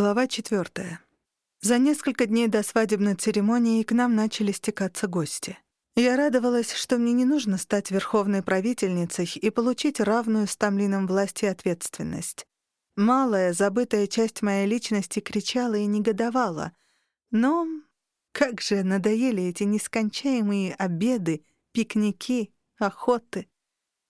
Глава четвертая. За несколько дней до свадебной церемонии к нам начали стекаться гости. Я радовалась, что мне не нужно стать верховной правительницей и получить равную с Тамлином власть и ответственность. Малая, забытая часть моей личности кричала и негодовала. Но как же надоели эти нескончаемые обеды, пикники, охоты.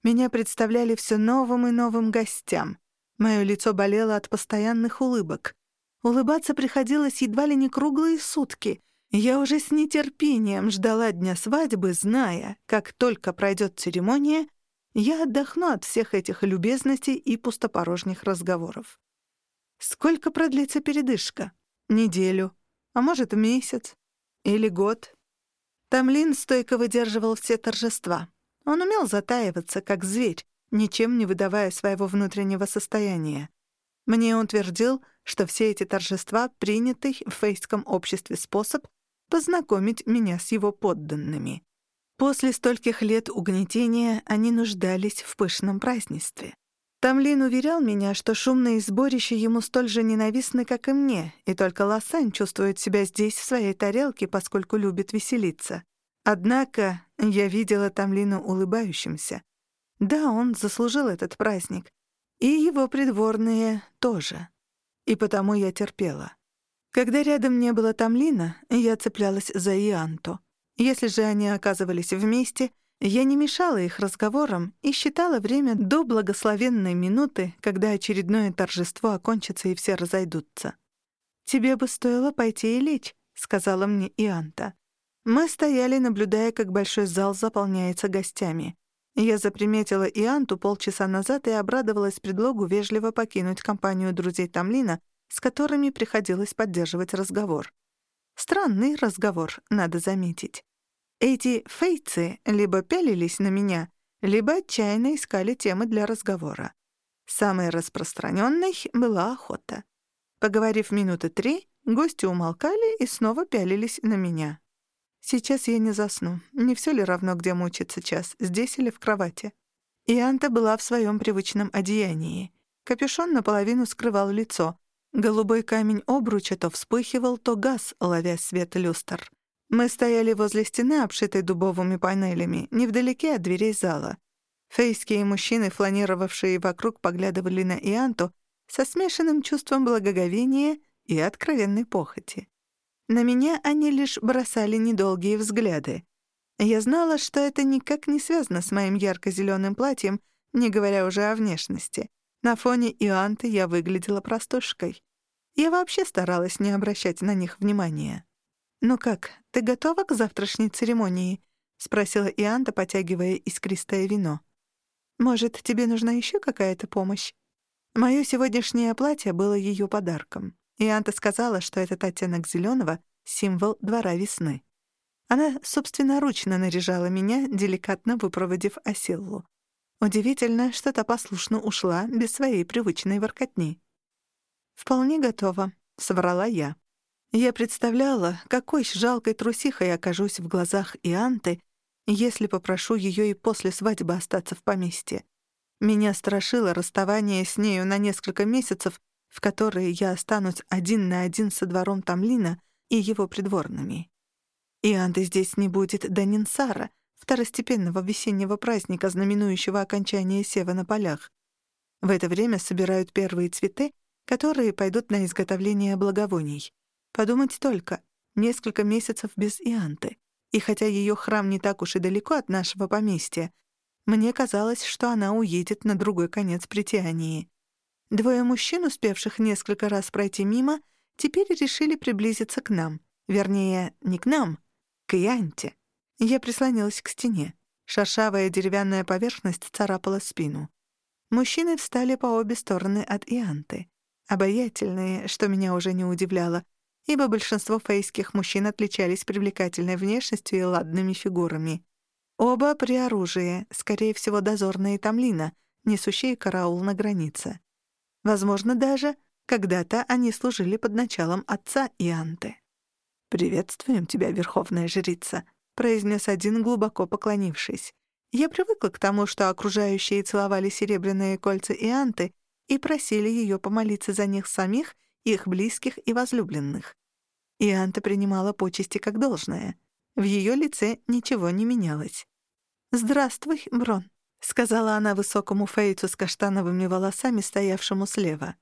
Меня представляли все новым и новым гостям. Мое лицо болело от постоянных улыбок. Улыбаться приходилось едва ли не круглые сутки. Я уже с нетерпением ждала дня свадьбы, зная, как только пройдет церемония, я отдохну от всех этих любезностей и пустопорожних разговоров. Сколько продлится передышка? Неделю, а может, месяц или год? Тамлин стойко выдерживал все торжества. Он умел затаиваться, как зверь, ничем не выдавая своего внутреннего состояния. Мне он твердил, что все эти торжества — принятый в фейском обществе способ познакомить меня с его подданными. После стольких лет угнетения они нуждались в пышном празднестве. Тамлин уверял меня, что шумные сборища ему столь же ненавистны, как и мне, и только Лосань чувствует себя здесь в своей тарелке, поскольку любит веселиться. Однако я видела Тамлина улыбающимся. Да, он заслужил этот праздник. И его придворные тоже и потому я терпела. Когда рядом не было Тамлина, я цеплялась за Ианту. Если же они оказывались вместе, я не мешала их разговорам и считала время до благословенной минуты, когда очередное торжество окончится и все разойдутся. «Тебе бы стоило пойти и лечь», — сказала мне Ианта. Мы стояли, наблюдая, как большой зал заполняется гостями. Я заприметила Ианту полчаса назад и обрадовалась предлогу вежливо покинуть компанию друзей Тамлина, с которыми приходилось поддерживать разговор. Странный разговор, надо заметить. Эти фейцы либо пялились на меня, либо отчаянно искали темы для разговора. Самой распространенной была охота. Поговорив минуты три, гости умолкали и снова пялились на меня. Сейчас я не засну. Не все ли равно, где мучиться час, здесь или в кровати? Ианта была в своем привычном одеянии. Капюшон наполовину скрывал лицо. Голубой камень обруча то вспыхивал, то газ, ловя свет люстр. Мы стояли возле стены, обшитой дубовыми панелями, невдалеке от дверей зала. Фейские мужчины, фланировавшие вокруг, поглядывали на Ианту со смешанным чувством благоговения и откровенной похоти. На меня они лишь бросали недолгие взгляды. Я знала, что это никак не связано с моим ярко-зелёным платьем, не говоря уже о внешности. На фоне Ианты я выглядела простушкой. Я вообще старалась не обращать на них внимания. «Ну как, ты готова к завтрашней церемонии?» — спросила Ианта, потягивая искристое вино. «Может, тебе нужна ещё какая-то помощь?» Моё сегодняшнее платье было её подарком. И Анта сказала, что этот оттенок зелёного — символ двора весны. Она собственноручно наряжала меня, деликатно выпроводив Осиллу. Удивительно, что та послушно ушла без своей привычной воркотни. «Вполне готова», — соврала я. Я представляла, какой жалкой трусихой окажусь в глазах Ианты, если попрошу её и после свадьбы остаться в поместье. Меня страшило расставание с нею на несколько месяцев в которые я останусь один на один со двором Тамлина и его придворными. И Анды здесь не будет до Нинсара, второстепенного весеннего праздника, знаменующего окончание сева на полях. В это время собирают первые цветы, которые пойдут на изготовление благовоний. Подумать только, несколько месяцев без Ианты. И хотя ее храм не так уж и далеко от нашего поместья, мне казалось, что она уедет на другой конец притянии. Двое мужчин, успевших несколько раз пройти мимо, теперь решили приблизиться к нам. Вернее, не к нам, к Янте. Я прислонилась к стене. Шершавая деревянная поверхность царапала спину. Мужчины встали по обе стороны от Ианты. Обаятельные, что меня уже не удивляло, ибо большинство фейских мужчин отличались привлекательной внешностью и ладными фигурами. Оба при оружии, скорее всего, дозорные Тамлина, несущие караул на границе. Возможно, даже когда-то они служили под началом отца Ианты. «Приветствуем тебя, верховная жрица», — произнес один, глубоко поклонившись. Я привыкла к тому, что окружающие целовали серебряные кольца Ианты и просили ее помолиться за них самих их близких и возлюбленных. Ианта принимала почести как должное. В ее лице ничего не менялось. «Здравствуй, Брон», — сказала она высокому фейцу с каштановыми волосами, стоявшему слева.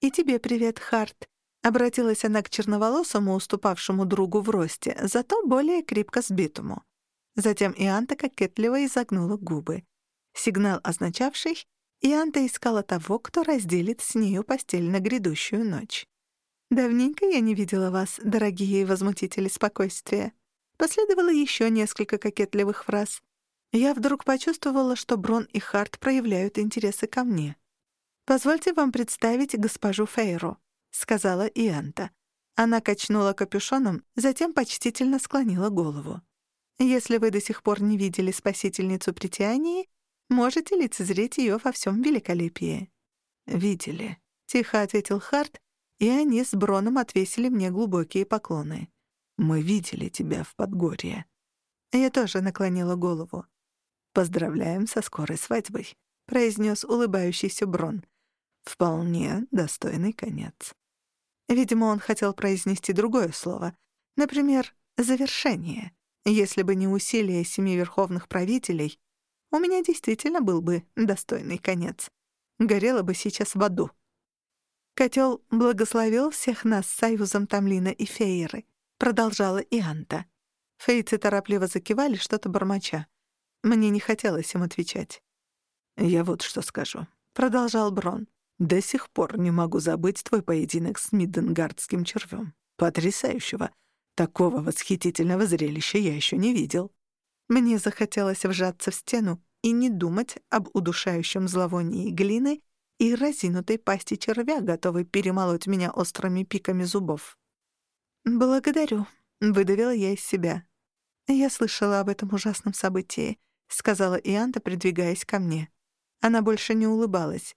«И тебе привет, Харт», — обратилась она к черноволосому, уступавшему другу в росте, зато более крепко сбитому. Затем Ианта кокетливо изогнула губы. Сигнал, означавший, Ианта искала того, кто разделит с нею постель на грядущую ночь. «Давненько я не видела вас, дорогие возмутители спокойствия». Последовало еще несколько кокетливых фраз. Я вдруг почувствовала, что Брон и Харт проявляют интересы ко мне. «Позвольте вам представить госпожу Фейру», — сказала Ианта. Она качнула капюшоном, затем почтительно склонила голову. «Если вы до сих пор не видели спасительницу притянии, можете лицезреть ее во всем великолепии». «Видели», — тихо ответил Харт, и они с Броном отвесили мне глубокие поклоны. «Мы видели тебя в Подгорье». Я тоже наклонила голову. «Поздравляем со скорой свадьбой», — произнес улыбающийся Брон. «Вполне достойный конец». Видимо, он хотел произнести другое слово. Например, «завершение». Если бы не усилия семи верховных правителей, у меня действительно был бы достойный конец. Горела бы сейчас в аду. Котел благословил всех нас союзом Тамлина и Фейеры, продолжала Ианта. Фейцы торопливо закивали, что-то бормоча. Мне не хотелось им отвечать. «Я вот что скажу», — продолжал Брон. «До сих пор не могу забыть твой поединок с Мидденгардским червем. Потрясающего! Такого восхитительного зрелища я еще не видел». Мне захотелось вжаться в стену и не думать об удушающем зловонии глины и разинутой пасти червя, готовой перемолоть меня острыми пиками зубов. «Благодарю», — выдавила я из себя. «Я слышала об этом ужасном событии», — сказала Ианта, придвигаясь ко мне. Она больше не улыбалась.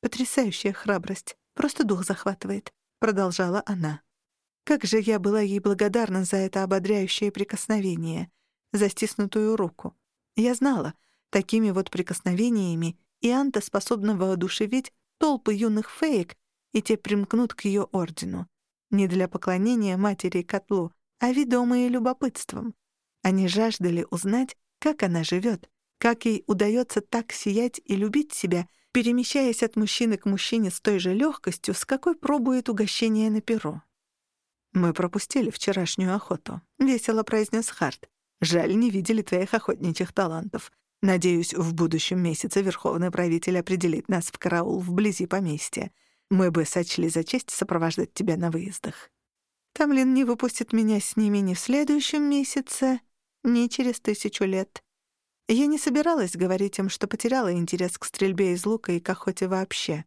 «Потрясающая храбрость. Просто дух захватывает», — продолжала она. Как же я была ей благодарна за это ободряющее прикосновение, за стиснутую руку. Я знала, такими вот прикосновениями и Анта способна воодушевить толпы юных феек, и те примкнут к ее ордену. Не для поклонения матери и котлу, а ведомые любопытством. Они жаждали узнать, как она живет, как ей удается так сиять и любить себя, перемещаясь от мужчины к мужчине с той же легкостью, с какой пробует угощение на перо. «Мы пропустили вчерашнюю охоту», — весело произнес Харт. «Жаль, не видели твоих охотничьих талантов. Надеюсь, в будущем месяце верховный правитель определит нас в караул вблизи поместья. Мы бы сочли за честь сопровождать тебя на выездах. Тамлин не выпустит меня с ними ни в следующем месяце, ни через тысячу лет. Я не собиралась говорить им, что потеряла интерес к стрельбе из лука и к охоте вообще.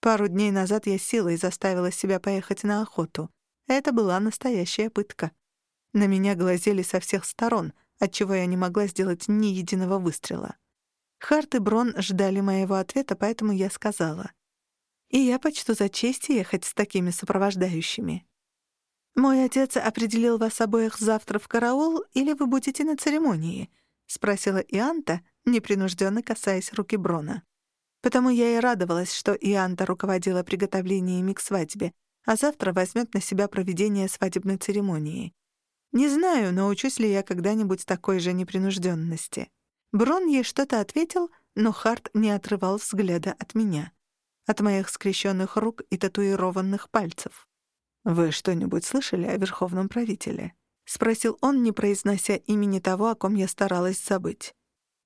Пару дней назад я силой заставила себя поехать на охоту. Это была настоящая пытка. На меня глазели со всех сторон — отчего я не могла сделать ни единого выстрела. Харт и Брон ждали моего ответа, поэтому я сказала. «И я почту за честь ехать с такими сопровождающими». «Мой отец определил вас обоих завтра в караул, или вы будете на церемонии?» — спросила Ианта, непринужденно касаясь руки Брона. Потому я и радовалась, что Ианта руководила приготовлениями к свадьбе, а завтра возьмет на себя проведение свадебной церемонии. Не знаю, научусь ли я когда-нибудь такой же непринужденности. Брон ей что-то ответил, но Харт не отрывал взгляда от меня, от моих скрещенных рук и татуированных пальцев. «Вы что-нибудь слышали о верховном правителе?» — спросил он, не произнося имени того, о ком я старалась забыть.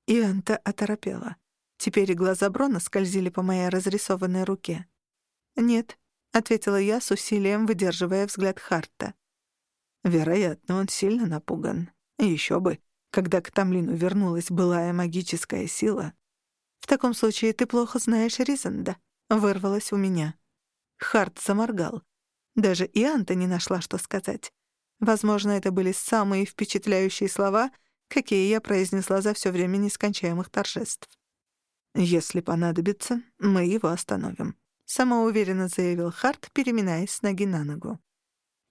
И Анта оторопела. Теперь глаза Брона скользили по моей разрисованной руке. «Нет», — ответила я с усилием, выдерживая взгляд Харта. Вероятно, он сильно напуган. Еще бы, когда к Тамлину вернулась былая магическая сила. «В таком случае ты плохо знаешь Ризанда», — вырвалось у меня. Харт заморгал. Даже и Анта не нашла, что сказать. Возможно, это были самые впечатляющие слова, какие я произнесла за все время нескончаемых торжеств. «Если понадобится, мы его остановим», — самоуверенно заявил Харт, переминаясь с ноги на ногу.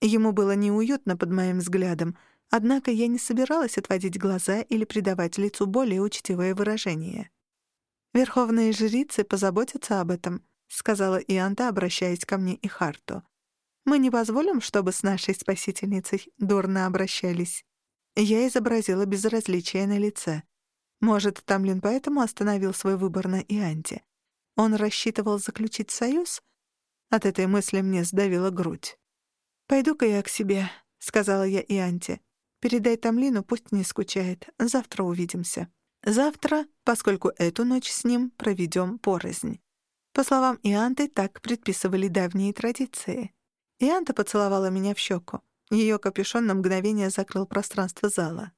Ему было неуютно под моим взглядом, однако я не собиралась отводить глаза или придавать лицу более учтивое выражение. «Верховные жрицы позаботятся об этом», — сказала Ианта, обращаясь ко мне и Харту. Мы не позволим, чтобы с нашей спасительницей дурно обращались». Я изобразила безразличие на лице. Может, Тамлин поэтому остановил свой выбор на Ианте. Он рассчитывал заключить союз? От этой мысли мне сдавила грудь. «Пойду-ка я к себе», — сказала я Ианте. «Передай Тамлину, пусть не скучает. Завтра увидимся». Завтра, поскольку эту ночь с ним проведем порознь. По словам Ианты, так предписывали давние традиции. Ианта поцеловала меня в щеку. Ее капюшон на мгновение закрыл пространство зала.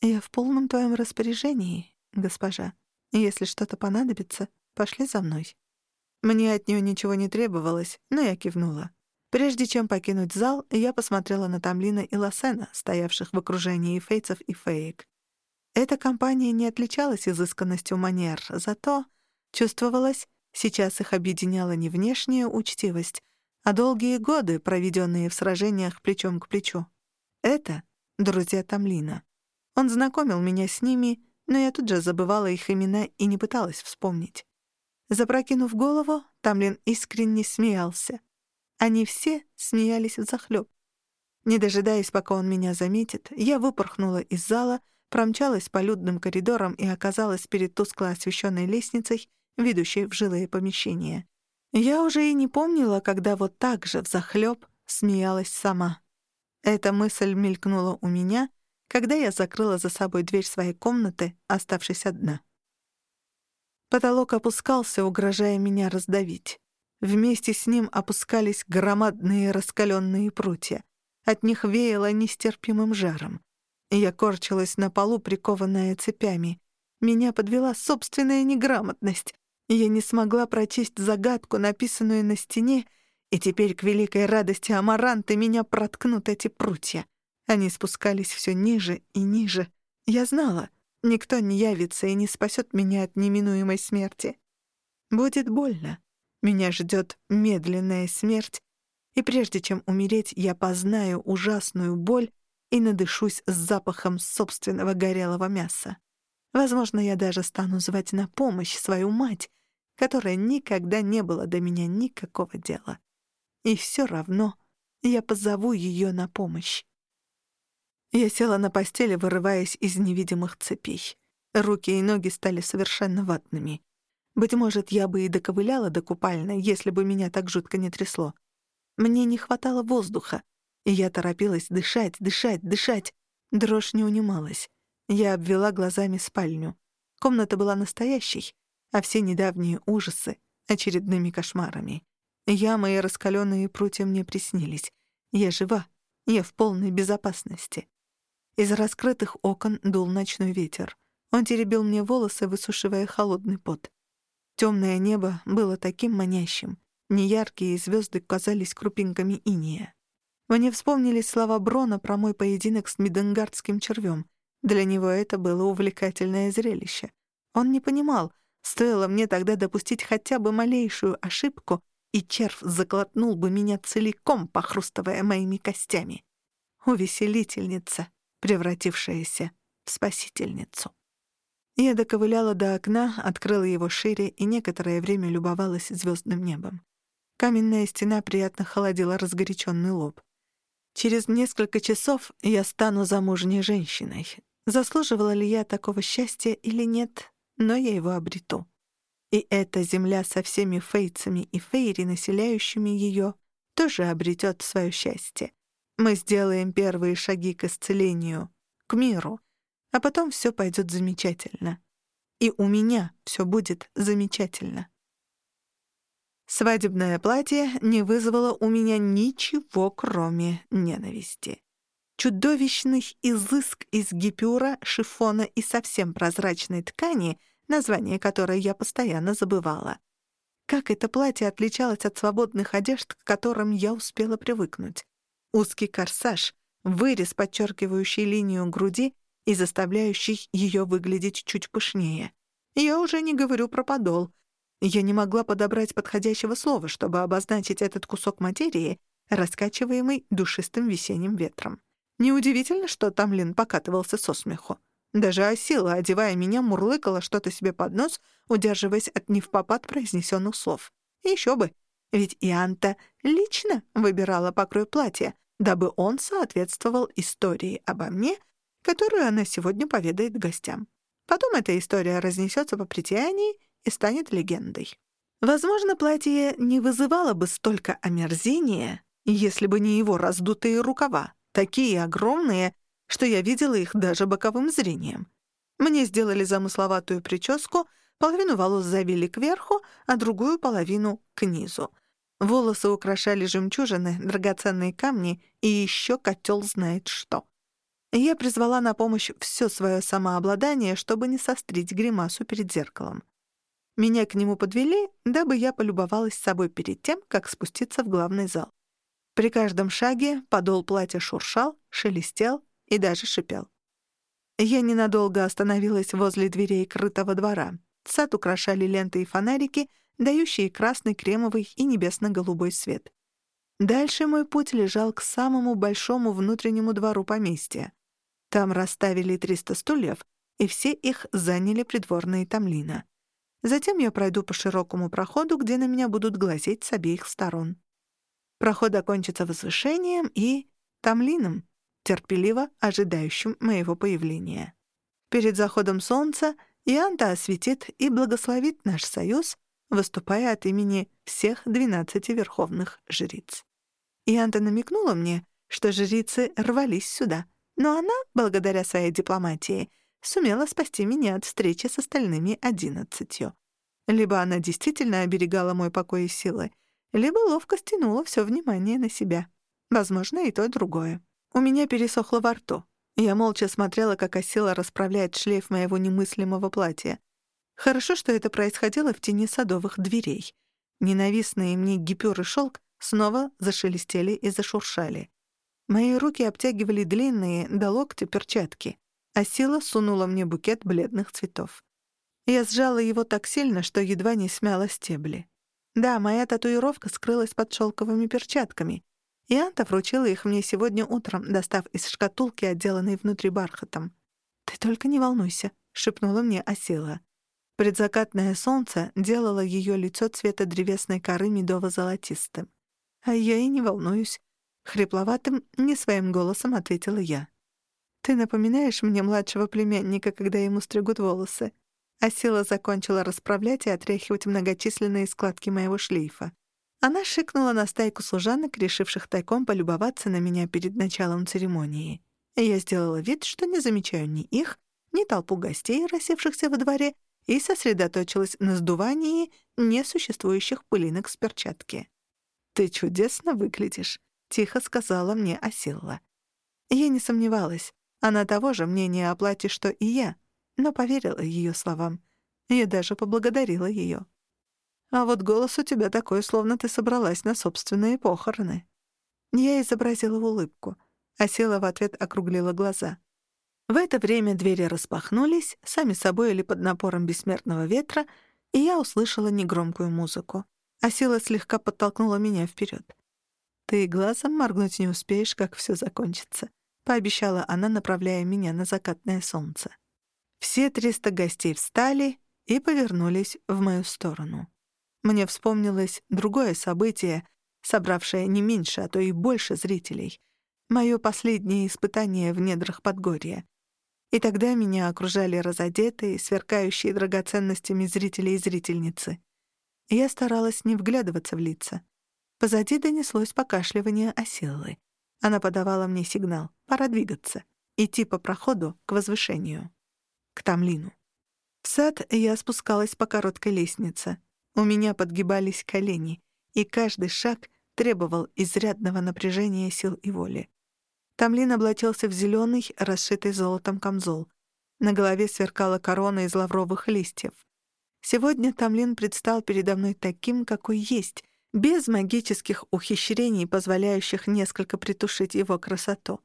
«Я в полном твоем распоряжении, госпожа. Если что-то понадобится, пошли за мной». Мне от нее ничего не требовалось, но я кивнула. Прежде чем покинуть зал, я посмотрела на Тамлина и Лосена, стоявших в окружении фейцев и феек. Эта компания не отличалась изысканностью манер, зато чувствовалось, сейчас их объединяла не внешняя учтивость, а долгие годы, проведенные в сражениях плечом к плечу. Это друзья Тамлина. Он знакомил меня с ними, но я тут же забывала их имена и не пыталась вспомнить. Запрокинув голову, Тамлин искренне смеялся. Они все смеялись взахлёб. Не дожидаясь, пока он меня заметит, я выпорхнула из зала — промчалась по людным коридорам и оказалась перед тускло освещенной лестницей, ведущей в жилые помещения. Я уже и не помнила, когда вот так же взахлёб смеялась сама. Эта мысль мелькнула у меня, когда я закрыла за собой дверь своей комнаты, оставшись одна. Потолок опускался, угрожая меня раздавить. Вместе с ним опускались громадные раскаленные прутья. От них веяло нестерпимым жаром. Я корчилась на полу, прикованная цепями. Меня подвела собственная неграмотность. Я не смогла прочесть загадку, написанную на стене, и теперь к великой радости Амаранты меня проткнут эти прутья. Они спускались все ниже и ниже. Я знала, никто не явится и не спасет меня от неминуемой смерти. Будет больно. Меня ждет медленная смерть, и прежде чем умереть, я познаю ужасную боль, и надышусь запахом собственного горелого мяса. Возможно, я даже стану звать на помощь свою мать, которая никогда не было до меня никакого дела. И все равно я позову ее на помощь. Я села на постели, вырываясь из невидимых цепей. Руки и ноги стали совершенно ватными. Быть может, я бы и доковыляла до купальной, если бы меня так жутко не трясло. Мне не хватало воздуха, и я торопилась дышать, дышать, дышать. Дрожь не унималась. Я обвела глазами спальню. Комната была настоящей, а все недавние ужасы — очередными кошмарами. Ямы и раскаленные прутья мне приснились. Я жива, я в полной безопасности. Из раскрытых окон дул ночной ветер. Он теребил мне волосы, высушивая холодный пот. Темное небо было таким манящим. Неяркие звезды казались крупинками иния. Мне вспомнились слова Брона про мой поединок с Миденгардским червем. Для него это было увлекательное зрелище. Он не понимал, стоило мне тогда допустить хотя бы малейшую ошибку, и червь заклотнул бы меня целиком, похрустывая моими костями. Увеселительница, превратившаяся в спасительницу. Я доковыляла до окна, открыла его шире и некоторое время любовалась звездным небом. Каменная стена приятно холодила разгоряченный лоб. Через несколько часов я стану замужней женщиной. Заслуживала ли я такого счастья или нет, но я его обрету. И эта земля со всеми фейцами и фейри, населяющими ее, тоже обретет свое счастье. Мы сделаем первые шаги к исцелению, к миру, а потом все пойдет замечательно. И у меня все будет замечательно. Свадебное платье не вызвало у меня ничего, кроме ненависти. Чудовищный изыск из гипюра, шифона и совсем прозрачной ткани, название которой я постоянно забывала. Как это платье отличалось от свободных одежд, к которым я успела привыкнуть? Узкий корсаж, вырез, подчеркивающий линию груди и заставляющий ее выглядеть чуть пышнее. Я уже не говорю про подол — я не могла подобрать подходящего слова, чтобы обозначить этот кусок материи, раскачиваемый душистым весенним ветром. Неудивительно, что Тамлин покатывался со смеху. Даже Осила, одевая меня, мурлыкала что-то себе под нос, удерживаясь от невпопад произнесенных слов. Еще бы. Ведь Ианта лично выбирала покрой платья, дабы он соответствовал истории обо мне, которую она сегодня поведает гостям. Потом эта история разнесется по притянии и станет легендой. Возможно, платье не вызывало бы столько омерзения, если бы не его раздутые рукава, такие огромные, что я видела их даже боковым зрением. Мне сделали замысловатую прическу, половину волос завили кверху, а другую половину — к низу. Волосы украшали жемчужины, драгоценные камни и еще котел знает что. Я призвала на помощь все свое самообладание, чтобы не сострить гримасу перед зеркалом. Меня к нему подвели, дабы я полюбовалась собой перед тем, как спуститься в главный зал. При каждом шаге подол платья шуршал, шелестел и даже шипел. Я ненадолго остановилась возле дверей крытого двора. Сад украшали ленты и фонарики, дающие красный, кремовый и небесно-голубой свет. Дальше мой путь лежал к самому большому внутреннему двору поместья. Там расставили 300 стульев, и все их заняли придворные тамлина. Затем я пройду по широкому проходу, где на меня будут глазеть с обеих сторон. Проход окончится возвышением и тамлином, терпеливо ожидающим моего появления. Перед заходом солнца Ианта осветит и благословит наш союз, выступая от имени всех двенадцати верховных жриц. Ианта намекнула мне, что жрицы рвались сюда, но она, благодаря своей дипломатии, сумела спасти меня от встречи с остальными одиннадцатью. Либо она действительно оберегала мой покой и силы, либо ловко стянула все внимание на себя. Возможно, и то, и другое. У меня пересохло во рту. Я молча смотрела, как осила расправляет шлейф моего немыслимого платья. Хорошо, что это происходило в тени садовых дверей. Ненавистные мне гипюр и шелк снова зашелестели и зашуршали. Мои руки обтягивали длинные до локтя перчатки а сунула мне букет бледных цветов. Я сжала его так сильно, что едва не смяла стебли. Да, моя татуировка скрылась под шелковыми перчатками, и Анта вручила их мне сегодня утром, достав из шкатулки, отделанной внутри бархатом. «Ты только не волнуйся», — шепнула мне Асила. Предзакатное солнце делало ее лицо цвета древесной коры медово-золотистым. «А я и не волнуюсь», — хрипловатым, не своим голосом ответила я. «Ты напоминаешь мне младшего племянника, когда ему стригут волосы». А закончила расправлять и отряхивать многочисленные складки моего шлейфа. Она шикнула на стайку служанок, решивших тайком полюбоваться на меня перед началом церемонии. Я сделала вид, что не замечаю ни их, ни толпу гостей, рассевшихся во дворе, и сосредоточилась на сдувании несуществующих пылинок с перчатки. «Ты чудесно выглядишь», — тихо сказала мне Асилла. Я не сомневалась. Она того же мнения о платье, что и я, но поверила ее словам. Я даже поблагодарила ее. А вот голос у тебя такой, словно ты собралась на собственные похороны. Я изобразила улыбку, а сила в ответ округлила глаза. В это время двери распахнулись, сами собой или под напором бессмертного ветра, и я услышала негромкую музыку. А сила слегка подтолкнула меня вперед. Ты глазом моргнуть не успеешь, как все закончится. — пообещала она, направляя меня на закатное солнце. Все триста гостей встали и повернулись в мою сторону. Мне вспомнилось другое событие, собравшее не меньше, а то и больше зрителей. Мое последнее испытание в недрах Подгорья. И тогда меня окружали разодетые, сверкающие драгоценностями зрители и зрительницы. Я старалась не вглядываться в лица. Позади донеслось покашливание Осиллы. Она подавала мне сигнал. Пора двигаться. Идти по проходу к возвышению. К Тамлину. В сад я спускалась по короткой лестнице. У меня подгибались колени, и каждый шаг требовал изрядного напряжения сил и воли. Тамлин облачился в зеленый, расшитый золотом камзол. На голове сверкала корона из лавровых листьев. Сегодня Тамлин предстал передо мной таким, какой есть, без магических ухищрений, позволяющих несколько притушить его красоту.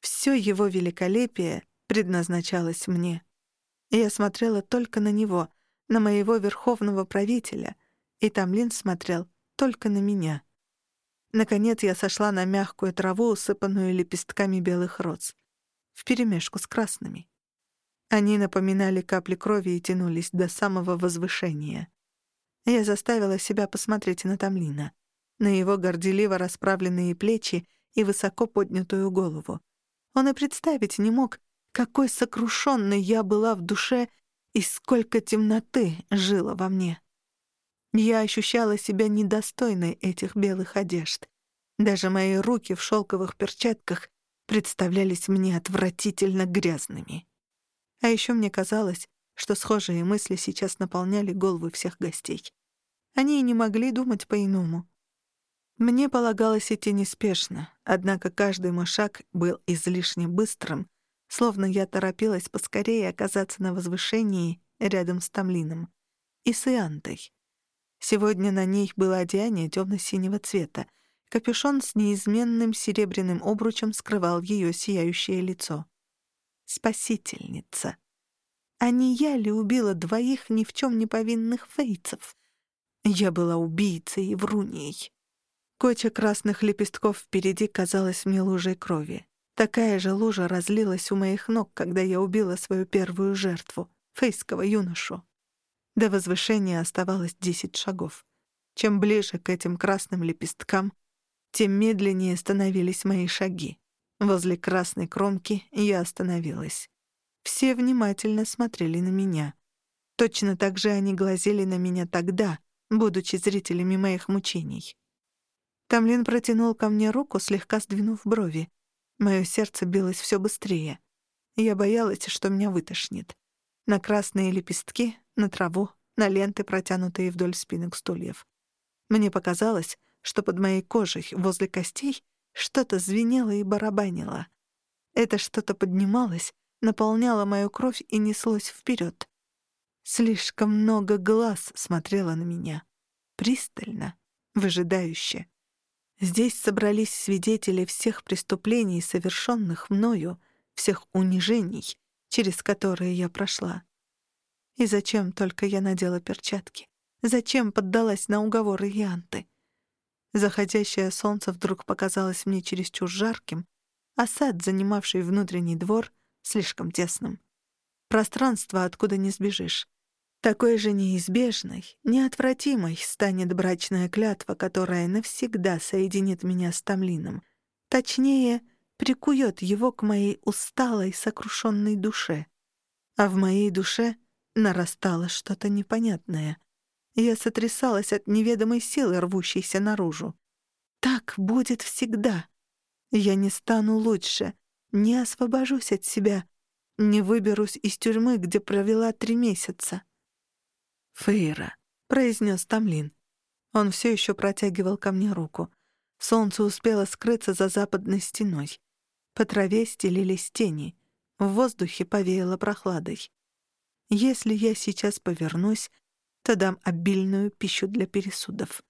Все его великолепие предназначалось мне. Я смотрела только на него, на моего верховного правителя, и Тамлин смотрел только на меня. Наконец я сошла на мягкую траву, усыпанную лепестками белых роз, вперемешку с красными. Они напоминали капли крови и тянулись до самого возвышения. Я заставила себя посмотреть на Тамлина. на его горделиво расправленные плечи и высоко поднятую голову. Он и представить не мог, какой сокрушенной я была в душе и сколько темноты жило во мне. Я ощущала себя недостойной этих белых одежд. Даже мои руки в шелковых перчатках представлялись мне отвратительно грязными. А еще мне казалось, что схожие мысли сейчас наполняли головы всех гостей. Они и не могли думать по-иному. Мне полагалось идти неспешно, однако каждый мой шаг был излишне быстрым, словно я торопилась поскорее оказаться на возвышении рядом с Тамлином и с Иантой. Сегодня на ней было одеяние темно-синего цвета. Капюшон с неизменным серебряным обручем скрывал ее сияющее лицо. Спасительница. А не я ли убила двоих ни в чем не повинных фейцев? Я была убийцей и вруньей. Коча красных лепестков впереди казалась мне лужей крови. Такая же лужа разлилась у моих ног, когда я убила свою первую жертву — фейского юношу. До возвышения оставалось десять шагов. Чем ближе к этим красным лепесткам, тем медленнее становились мои шаги. Возле красной кромки я остановилась. Все внимательно смотрели на меня. Точно так же они глазели на меня тогда, будучи зрителями моих мучений. Тамлин протянул ко мне руку, слегка сдвинув брови. Моё сердце билось всё быстрее. Я боялась, что меня вытошнит. На красные лепестки, на траву, на ленты, протянутые вдоль спинок стульев. Мне показалось, что под моей кожей, возле костей, что-то звенело и барабанило. Это что-то поднималось, наполняло мою кровь и неслось вперед. Слишком много глаз смотрело на меня. Пристально, выжидающе. Здесь собрались свидетели всех преступлений, совершенных мною, всех унижений, через которые я прошла. И зачем только я надела перчатки? Зачем поддалась на уговоры Янты? Заходящее солнце вдруг показалось мне чересчур жарким, а сад, занимавший внутренний двор, слишком тесным. Пространство, откуда не сбежишь. Такой же неизбежной, неотвратимой станет брачная клятва, которая навсегда соединит меня с Тамлином. Точнее, прикует его к моей усталой, сокрушенной душе. А в моей душе нарастало что-то непонятное. Я сотрясалась от неведомой силы, рвущейся наружу. Так будет всегда. Я не стану лучше, не освобожусь от себя, не выберусь из тюрьмы, где провела три месяца. «Фейра», — произнес Тамлин. Он все еще протягивал ко мне руку. Солнце успело скрыться за западной стеной. По траве стелились тени. В воздухе повеяло прохладой. Если я сейчас повернусь, то дам обильную пищу для пересудов.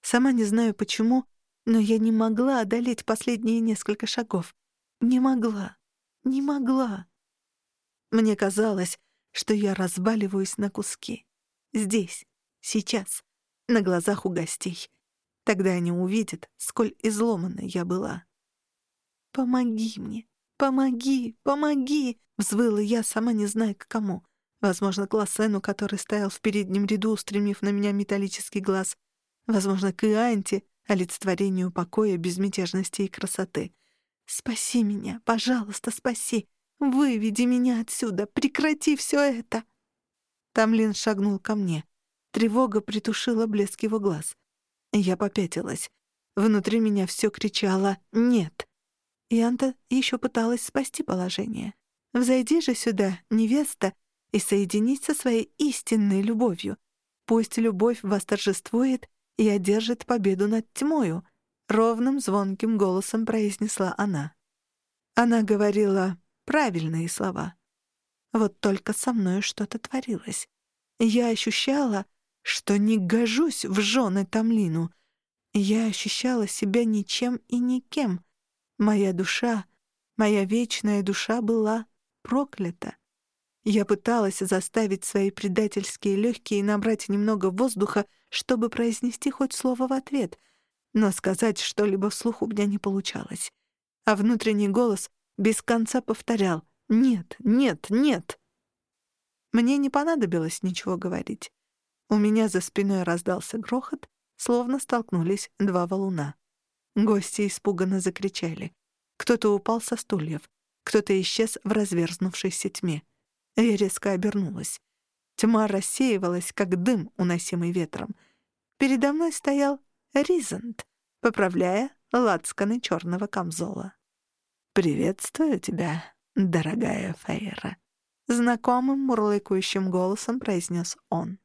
Сама не знаю почему, но я не могла одолеть последние несколько шагов. Не могла. Не могла. Мне казалось, что я разваливаюсь на куски. Здесь, сейчас, на глазах у гостей. Тогда они увидят, сколь изломанной я была. «Помоги мне! Помоги! Помоги!» — взвыла я, сама не зная к кому. Возможно, к Лассену, который стоял в переднем ряду, устремив на меня металлический глаз. Возможно, к Ианте, олицетворению покоя, безмятежности и красоты. «Спаси меня! Пожалуйста, спаси! Выведи меня отсюда! Прекрати все это!» Тамлин шагнул ко мне. Тревога притушила блеск его глаз. Я попятилась. Внутри меня все кричало «нет». Янта еще пыталась спасти положение. «Взойди же сюда, невеста, и соединись со своей истинной любовью. Пусть любовь восторжествует и одержит победу над тьмою», — ровным звонким голосом произнесла она. Она говорила правильные слова. Вот только со мной что-то творилось. Я ощущала, что не гожусь в жены Тамлину. Я ощущала себя ничем и никем. Моя душа, моя вечная душа была проклята. Я пыталась заставить свои предательские легкие набрать немного воздуха, чтобы произнести хоть слово в ответ, но сказать что-либо вслух у меня не получалось. А внутренний голос без конца повторял «Нет, нет, нет». Мне не понадобилось ничего говорить. У меня за спиной раздался грохот, словно столкнулись два валуна. Гости испуганно закричали. Кто-то упал со стульев, кто-то исчез в разверзнувшейся тьме. Я резко обернулась. Тьма рассеивалась, как дым, уносимый ветром. Передо мной стоял Ризент, поправляя лацканы черного камзола. «Приветствую тебя, дорогая Фейра», — знакомым мурлыкающим голосом произнес он.